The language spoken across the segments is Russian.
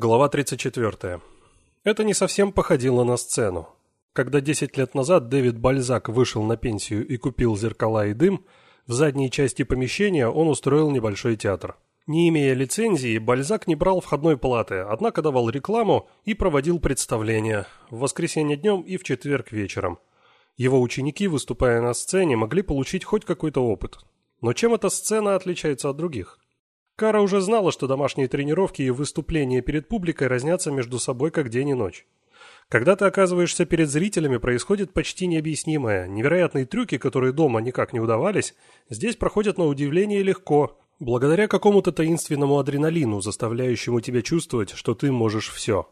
Глава 34. Это не совсем походило на сцену. Когда 10 лет назад Дэвид Бальзак вышел на пенсию и купил зеркала и дым, в задней части помещения он устроил небольшой театр. Не имея лицензии, Бальзак не брал входной платы, однако давал рекламу и проводил представления в воскресенье днем и в четверг вечером. Его ученики, выступая на сцене, могли получить хоть какой-то опыт. Но чем эта сцена отличается от других? Кара уже знала, что домашние тренировки и выступления перед публикой разнятся между собой как день и ночь. Когда ты оказываешься перед зрителями, происходит почти необъяснимое. Невероятные трюки, которые дома никак не удавались, здесь проходят на удивление легко, благодаря какому-то таинственному адреналину, заставляющему тебя чувствовать, что ты можешь все.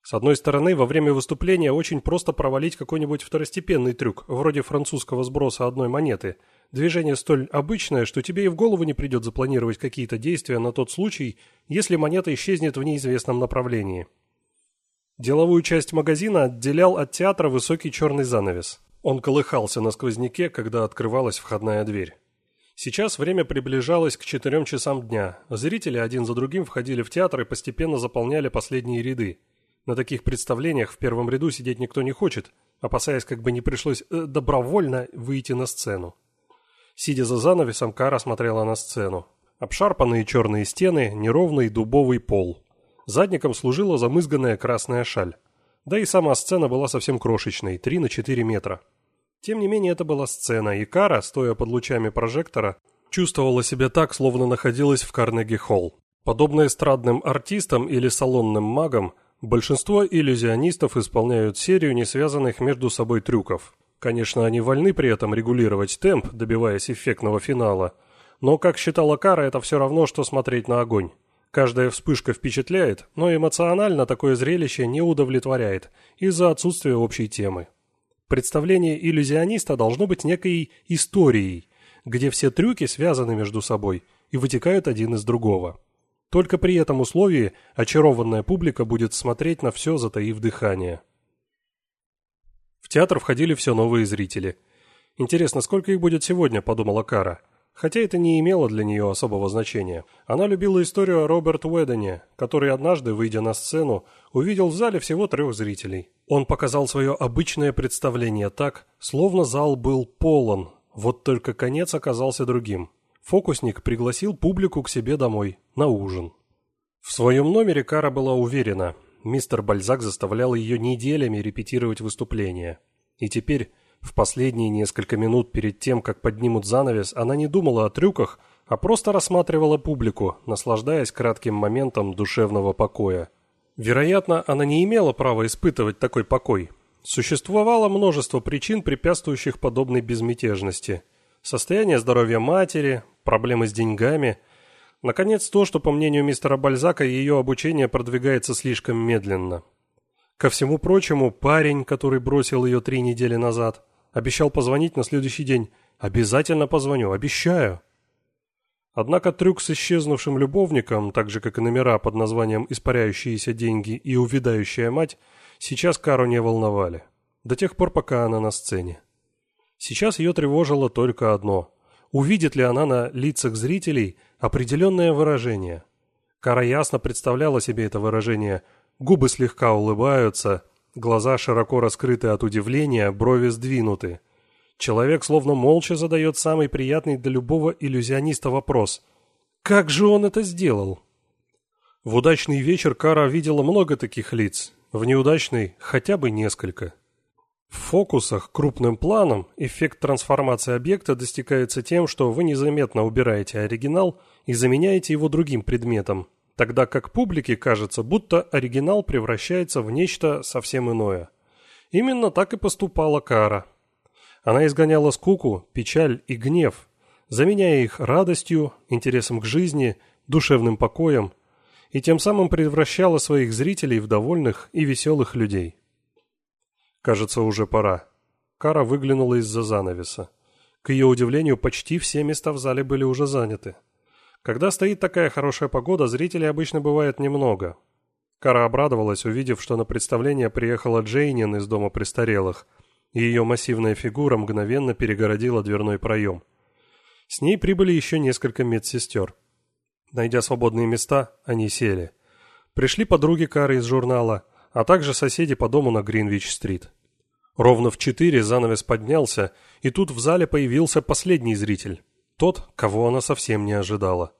С одной стороны, во время выступления очень просто провалить какой-нибудь второстепенный трюк, вроде французского сброса одной монеты – Движение столь обычное, что тебе и в голову не придет запланировать какие-то действия на тот случай, если монета исчезнет в неизвестном направлении. Деловую часть магазина отделял от театра высокий черный занавес. Он колыхался на сквозняке, когда открывалась входная дверь. Сейчас время приближалось к четырем часам дня. Зрители один за другим входили в театр и постепенно заполняли последние ряды. На таких представлениях в первом ряду сидеть никто не хочет, опасаясь, как бы не пришлось э, добровольно выйти на сцену. Сидя за занавесом, Кара смотрела на сцену. Обшарпанные черные стены, неровный дубовый пол. Задником служила замызганная красная шаль. Да и сама сцена была совсем крошечной, 3 на 4 метра. Тем не менее, это была сцена, и Кара, стоя под лучами прожектора, чувствовала себя так, словно находилась в Карнеги-холл. Подобно эстрадным артистам или салонным магам, большинство иллюзионистов исполняют серию не связанных между собой трюков. Конечно, они вольны при этом регулировать темп, добиваясь эффектного финала, но, как считала Кара, это все равно, что смотреть на огонь. Каждая вспышка впечатляет, но эмоционально такое зрелище не удовлетворяет из-за отсутствия общей темы. Представление иллюзиониста должно быть некой историей, где все трюки связаны между собой и вытекают один из другого. Только при этом условии очарованная публика будет смотреть на все, затаив дыхание. Театр входили все новые зрители. «Интересно, сколько их будет сегодня?» – подумала Кара. Хотя это не имело для нее особого значения. Она любила историю о Роберт Уэддене, который однажды, выйдя на сцену, увидел в зале всего трех зрителей. Он показал свое обычное представление так, словно зал был полон, вот только конец оказался другим. Фокусник пригласил публику к себе домой, на ужин. В своем номере Кара была уверена – мистер Бальзак заставлял ее неделями репетировать выступления. И теперь, в последние несколько минут перед тем, как поднимут занавес, она не думала о трюках, а просто рассматривала публику, наслаждаясь кратким моментом душевного покоя. Вероятно, она не имела права испытывать такой покой. Существовало множество причин, препятствующих подобной безмятежности. Состояние здоровья матери, проблемы с деньгами – Наконец, то, что, по мнению мистера Бальзака, ее обучение продвигается слишком медленно. Ко всему прочему, парень, который бросил ее три недели назад, обещал позвонить на следующий день. «Обязательно позвоню, обещаю». Однако трюк с исчезнувшим любовником, так же как и номера под названием «Испаряющиеся деньги» и «Увядающая мать», сейчас Кару не волновали. До тех пор, пока она на сцене. Сейчас ее тревожило только одно. Увидит ли она на лицах зрителей – определенное выражение. Кара ясно представляла себе это выражение. Губы слегка улыбаются, глаза широко раскрыты от удивления, брови сдвинуты. Человек словно молча задает самый приятный для любого иллюзиониста вопрос. «Как же он это сделал?» В удачный вечер Кара видела много таких лиц, в неудачный хотя бы несколько. В фокусах крупным планом эффект трансформации объекта достигается тем, что вы незаметно убираете оригинал и заменяете его другим предметом, тогда как публике кажется, будто оригинал превращается в нечто совсем иное. Именно так и поступала Кара. Она изгоняла скуку, печаль и гнев, заменяя их радостью, интересом к жизни, душевным покоем, и тем самым превращала своих зрителей в довольных и веселых людей. Кажется, уже пора. Кара выглянула из-за занавеса. К ее удивлению, почти все места в зале были уже заняты. Когда стоит такая хорошая погода, зрителей обычно бывает немного. Кара обрадовалась, увидев, что на представление приехала Джейнин из дома престарелых, и ее массивная фигура мгновенно перегородила дверной проем. С ней прибыли еще несколько медсестер. Найдя свободные места, они сели. Пришли подруги Кары из журнала, а также соседи по дому на Гринвич-стрит. Ровно в четыре занавес поднялся, и тут в зале появился последний зритель. Тот, кого она совсем не ожидала.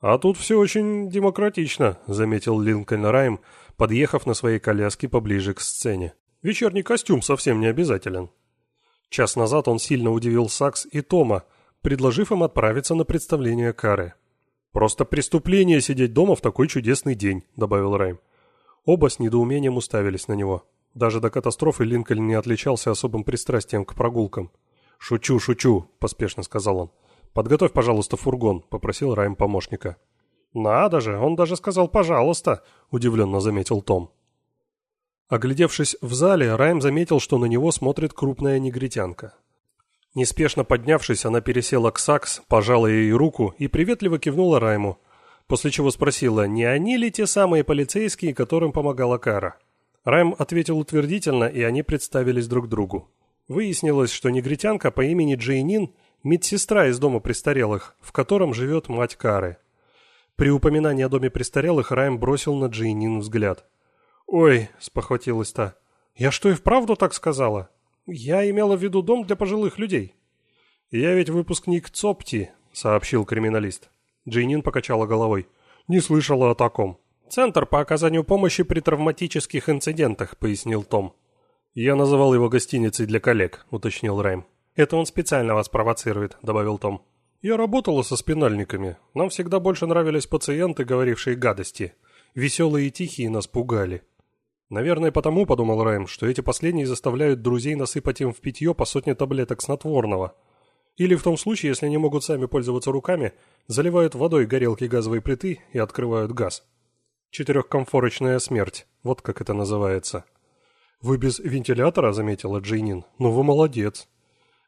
«А тут все очень демократично», — заметил Линкольн Райм, подъехав на своей коляске поближе к сцене. «Вечерний костюм совсем не обязателен». Час назад он сильно удивил Сакс и Тома, предложив им отправиться на представление Кары. «Просто преступление сидеть дома в такой чудесный день», — добавил Райм. Оба с недоумением уставились на него. Даже до катастрофы Линкольн не отличался особым пристрастием к прогулкам. «Шучу, шучу», — поспешно сказал он. «Подготовь, пожалуйста, фургон», — попросил Райм помощника. «Надо же, он даже сказал «пожалуйста», — удивленно заметил Том. Оглядевшись в зале, Райм заметил, что на него смотрит крупная негритянка. Неспешно поднявшись, она пересела к Сакс, пожала ей руку и приветливо кивнула Райму, после чего спросила, не они ли те самые полицейские, которым помогала Кара. Райм ответил утвердительно, и они представились друг другу. Выяснилось, что негритянка по имени Джейнин – медсестра из дома престарелых, в котором живет мать Кары. При упоминании о доме престарелых Райм бросил на Джейнин взгляд. «Ой», – спохватилась та, – «я что и вправду так сказала? Я имела в виду дом для пожилых людей». «Я ведь выпускник ЦОПТИ», – сообщил криминалист. Джейнин покачала головой. «Не слышала о таком». «Центр по оказанию помощи при травматических инцидентах», – пояснил Том. «Я называл его гостиницей для коллег», – уточнил Райм. «Это он специально вас провоцирует», – добавил Том. «Я работала со спинальниками. Нам всегда больше нравились пациенты, говорившие гадости. Веселые и тихие нас пугали». «Наверное, потому», – подумал Райм, – «что эти последние заставляют друзей насыпать им в питье по сотне таблеток снотворного. Или в том случае, если они могут сами пользоваться руками, заливают водой горелки газовой плиты и открывают газ. Четырехкомфорочная смерть, вот как это называется. «Вы без вентилятора?» – заметила Джейнин. «Ну вы молодец».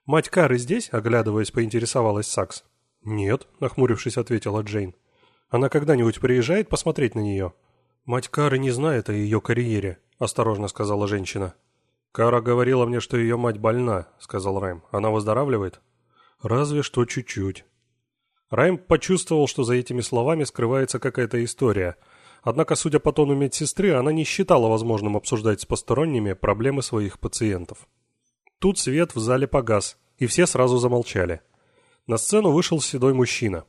«Мать Кары здесь?» – оглядываясь, поинтересовалась Сакс. «Нет», – нахмурившись, ответила Джейн. «Она когда-нибудь приезжает посмотреть на нее?» «Мать Кары не знает о ее карьере», – осторожно сказала женщина. «Кара говорила мне, что ее мать больна», – сказал Райм. «Она выздоравливает?» Разве что чуть-чуть. Райм почувствовал, что за этими словами скрывается какая-то история. Однако, судя по тону медсестры, она не считала возможным обсуждать с посторонними проблемы своих пациентов. Тут свет в зале погас, и все сразу замолчали. На сцену вышел седой мужчина.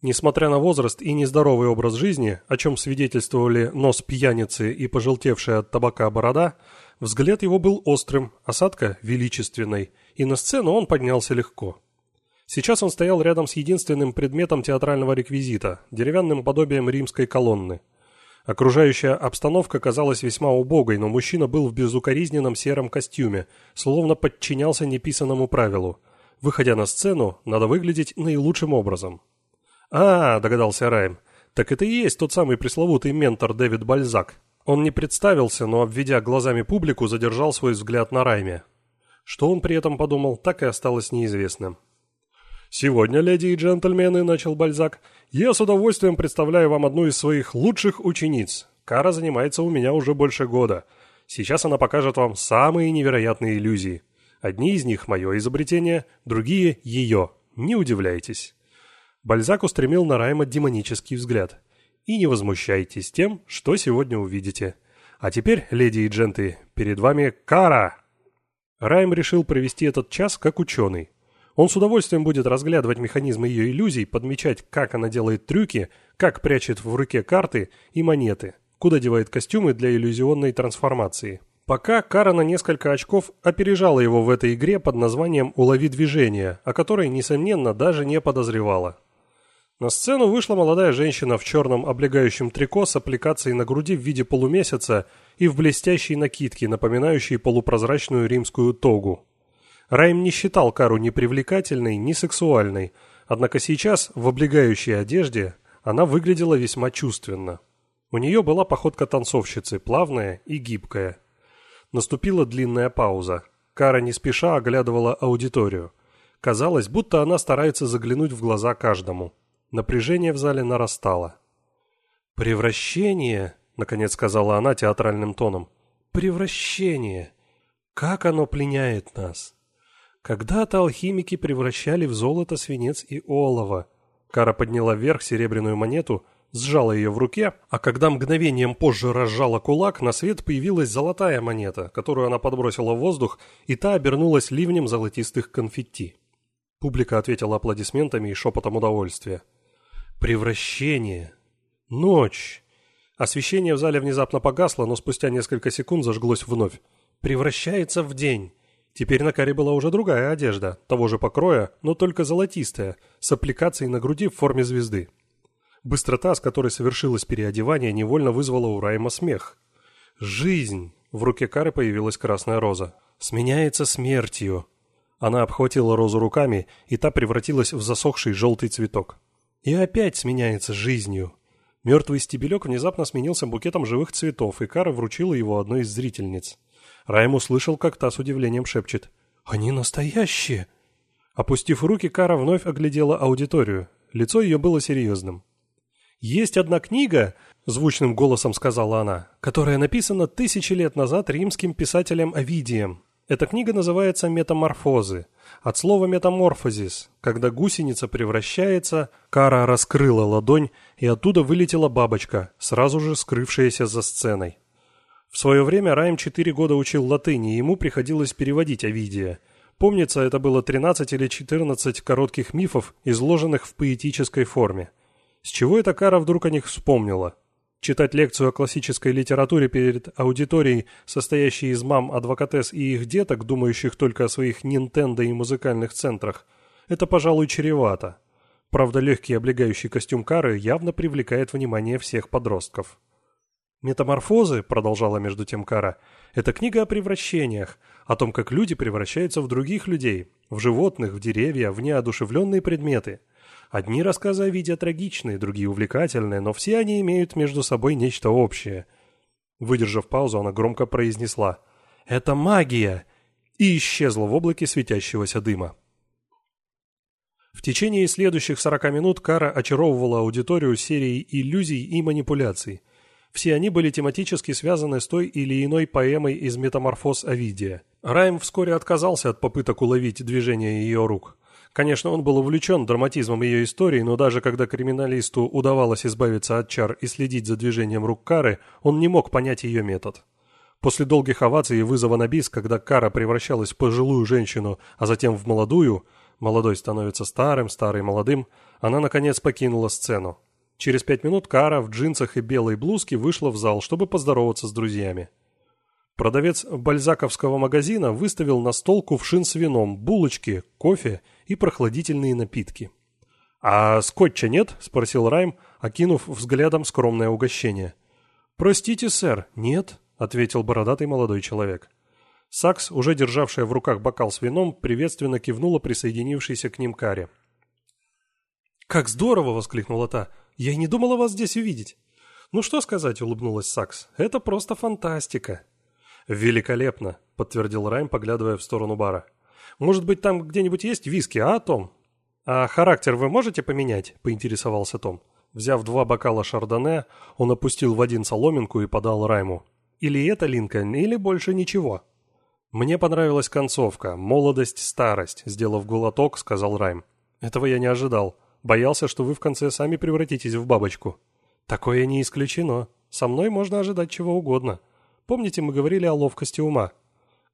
Несмотря на возраст и нездоровый образ жизни, о чем свидетельствовали нос пьяницы и пожелтевшая от табака борода, взгляд его был острым, осадка величественной, и на сцену он поднялся легко. Сейчас он стоял рядом с единственным предметом театрального реквизита – деревянным подобием римской колонны. Окружающая обстановка казалась весьма убогой, но мужчина был в безукоризненном сером костюме, словно подчинялся неписанному правилу. Выходя на сцену, надо выглядеть наилучшим образом. «А, — догадался Райм, — так это и есть тот самый пресловутый ментор Дэвид Бальзак». Он не представился, но, обведя глазами публику, задержал свой взгляд на Райме. Что он при этом подумал, так и осталось неизвестным. «Сегодня, леди и джентльмены», — начал Бальзак, — «я с удовольствием представляю вам одну из своих лучших учениц. Кара занимается у меня уже больше года. Сейчас она покажет вам самые невероятные иллюзии. Одни из них — мое изобретение, другие — ее. Не удивляйтесь». Бальзак устремил на Райма демонический взгляд. «И не возмущайтесь тем, что сегодня увидите. А теперь, леди и дженты, перед вами Кара!» Райм решил провести этот час как ученый. Он с удовольствием будет разглядывать механизмы ее иллюзий, подмечать, как она делает трюки, как прячет в руке карты и монеты, куда девает костюмы для иллюзионной трансформации. Пока Кара на несколько очков опережала его в этой игре под названием «Улови движение», о которой, несомненно, даже не подозревала. На сцену вышла молодая женщина в черном облегающем трико с аппликацией на груди в виде полумесяца и в блестящей накидке, напоминающей полупрозрачную римскую тогу. Райм не считал Кару ни привлекательной, ни сексуальной, однако сейчас, в облегающей одежде, она выглядела весьма чувственно. У нее была походка танцовщицы, плавная и гибкая. Наступила длинная пауза. Кара не спеша оглядывала аудиторию. Казалось, будто она старается заглянуть в глаза каждому. Напряжение в зале нарастало. «Превращение», — наконец сказала она театральным тоном, — «превращение. Как оно пленяет нас». Когда-то алхимики превращали в золото свинец и олово. Кара подняла вверх серебряную монету, сжала ее в руке, а когда мгновением позже разжала кулак, на свет появилась золотая монета, которую она подбросила в воздух, и та обернулась ливнем золотистых конфетти. Публика ответила аплодисментами и шепотом удовольствия. Превращение. Ночь. Освещение в зале внезапно погасло, но спустя несколько секунд зажглось вновь. Превращается в день. Теперь на Каре была уже другая одежда, того же покроя, но только золотистая, с аппликацией на груди в форме звезды. Быстрота, с которой совершилось переодевание, невольно вызвала у Райма смех. «Жизнь!» В руке Кары появилась красная роза. «Сменяется смертью!» Она обхватила розу руками, и та превратилась в засохший желтый цветок. И опять сменяется жизнью. Мертвый стебелек внезапно сменился букетом живых цветов, и Кара вручила его одной из зрительниц. Райм услышал, как та с удивлением шепчет. «Они настоящие!» Опустив руки, Кара вновь оглядела аудиторию. Лицо ее было серьезным. «Есть одна книга», — звучным голосом сказала она, «которая написана тысячи лет назад римским писателем Овидием. Эта книга называется «Метаморфозы». От слова «метаморфозис», когда гусеница превращается, Кара раскрыла ладонь, и оттуда вылетела бабочка, сразу же скрывшаяся за сценой. В свое время Райм четыре года учил латыни, и ему приходилось переводить Овидия. Помнится, это было 13 или 14 коротких мифов, изложенных в поэтической форме. С чего эта Кара вдруг о них вспомнила? Читать лекцию о классической литературе перед аудиторией, состоящей из мам, адвокатес и их деток, думающих только о своих Нинтендо и музыкальных центрах, это, пожалуй, чревато. Правда, легкий облегающий костюм Кары явно привлекает внимание всех подростков. «Метаморфозы», — продолжала между тем Кара, — «это книга о превращениях, о том, как люди превращаются в других людей, в животных, в деревья, в неодушевленные предметы». Одни рассказы о виде трагичные, другие увлекательные, но все они имеют между собой нечто общее. Выдержав паузу, она громко произнесла «Это магия!» и исчезла в облаке светящегося дыма. В течение следующих 40 минут Кара очаровывала аудиторию серией иллюзий и манипуляций. Все они были тематически связаны с той или иной поэмой из «Метаморфоз Овидия». Райм вскоре отказался от попыток уловить движение ее рук. Конечно, он был увлечен драматизмом ее истории, но даже когда криминалисту удавалось избавиться от чар и следить за движением рук Кары, он не мог понять ее метод. После долгих оваций и вызова на бис, когда Кара превращалась в пожилую женщину, а затем в молодую, молодой становится старым, старый молодым, она наконец покинула сцену. Через пять минут Кара в джинсах и белой блузке вышла в зал, чтобы поздороваться с друзьями. Продавец бальзаковского магазина выставил на стол кувшин с вином, булочки, кофе и прохладительные напитки. «А скотча нет?» – спросил Райм, окинув взглядом скромное угощение. «Простите, сэр, нет», – ответил бородатый молодой человек. Сакс, уже державшая в руках бокал с вином, приветственно кивнула присоединившейся к ним Каре. «Как здорово!» – воскликнула та. «Я и не думала вас здесь увидеть». «Ну что сказать», – улыбнулась Сакс. «Это просто фантастика». «Великолепно», — подтвердил Райм, поглядывая в сторону бара. «Может быть, там где-нибудь есть виски, а, Том?» «А характер вы можете поменять?» — поинтересовался Том. Взяв два бокала шардоне, он опустил в один соломинку и подал Райму. «Или это, Линкольн, или больше ничего». «Мне понравилась концовка. Молодость, старость», — сделав глоток, сказал Райм. «Этого я не ожидал. Боялся, что вы в конце сами превратитесь в бабочку». «Такое не исключено. Со мной можно ожидать чего угодно». Помните, мы говорили о ловкости ума?»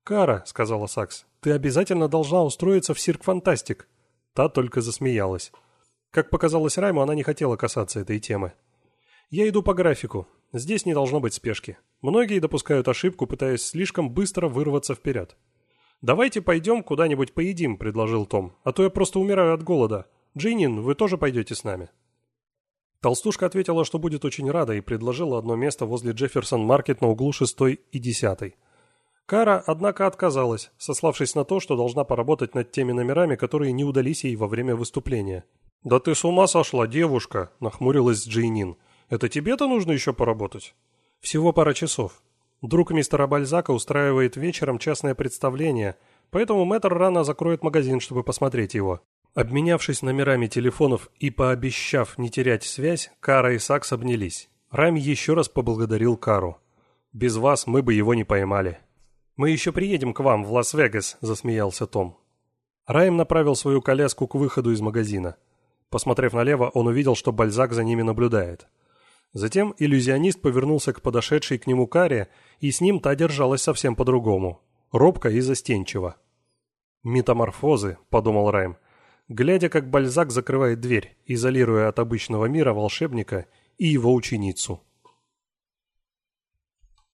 «Кара», — сказала Сакс, — «ты обязательно должна устроиться в Сирк Фантастик». Та только засмеялась. Как показалось Райму, она не хотела касаться этой темы. «Я иду по графику. Здесь не должно быть спешки. Многие допускают ошибку, пытаясь слишком быстро вырваться вперед». «Давайте пойдем куда-нибудь поедим», — предложил Том, «а то я просто умираю от голода. Джинин, вы тоже пойдете с нами?» Толстушка ответила, что будет очень рада и предложила одно место возле Джефферсон-маркет на углу 6 и 10. Кара, однако, отказалась, сославшись на то, что должна поработать над теми номерами, которые не удались ей во время выступления. «Да ты с ума сошла, девушка!» – нахмурилась Джейнин. «Это тебе-то нужно еще поработать?» «Всего пара часов. Друг мистера Бальзака устраивает вечером частное представление, поэтому мэтр рано закроет магазин, чтобы посмотреть его. Обменявшись номерами телефонов и пообещав не терять связь, Кара и Сакс обнялись. Райм еще раз поблагодарил Кару. «Без вас мы бы его не поймали». «Мы еще приедем к вам в Лас-Вегас», – засмеялся Том. Райм направил свою коляску к выходу из магазина. Посмотрев налево, он увидел, что Бальзак за ними наблюдает. Затем иллюзионист повернулся к подошедшей к нему каре, и с ним та держалась совсем по-другому, робко и застенчиво. «Метаморфозы», — подумал Райм, глядя, как Бальзак закрывает дверь, изолируя от обычного мира волшебника и его ученицу.